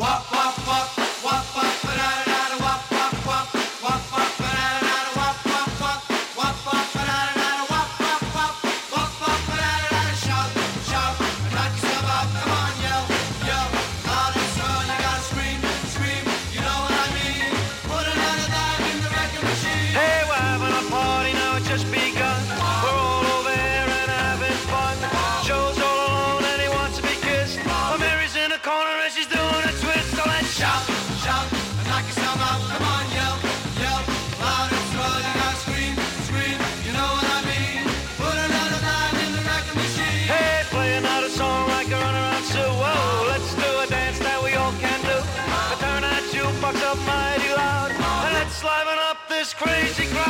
What? talked up mighty loud, and liven up this crazy crowd.